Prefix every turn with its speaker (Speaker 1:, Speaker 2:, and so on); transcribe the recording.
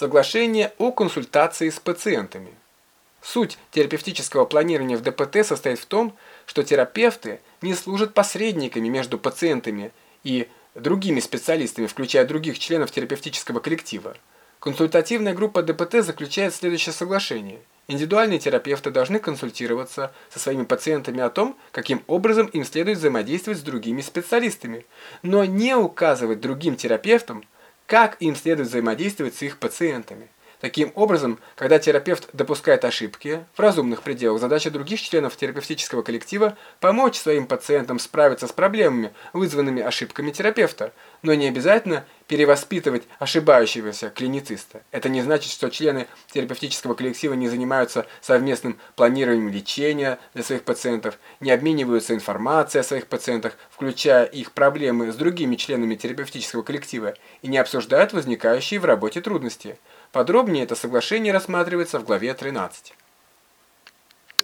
Speaker 1: Соглашение о консультации с пациентами. Суть терапевтического планирования в ДПТ состоит в том, что терапевты не служат посредниками между пациентами и другими специалистами, включая других членов терапевтического коллектива. Консультативная группа ДПТ заключает следующее соглашение. Индивидуальные терапевты должны консультироваться со своими пациентами о том, каким образом им следует взаимодействовать с другими специалистами, но не указывать другим терапевтам, как им следует взаимодействовать с их пациентами. Таким образом, когда терапевт допускает ошибки, в разумных пределах задача других членов терапевтического коллектива помочь своим пациентам справиться с проблемами, вызванными ошибками терапевта, но не обязательно перевоспитывать ошибающегося клинициста. Это не значит, что члены терапевтического коллектива не занимаются совместным планированием лечения для своих пациентов, не обмениваются информацией о своих пациентах, включая их проблемы с другими членами терапевтического коллектива, и не обсуждают возникающие в работе трудности. Подробнее это соглашение рассматривается в главе 13.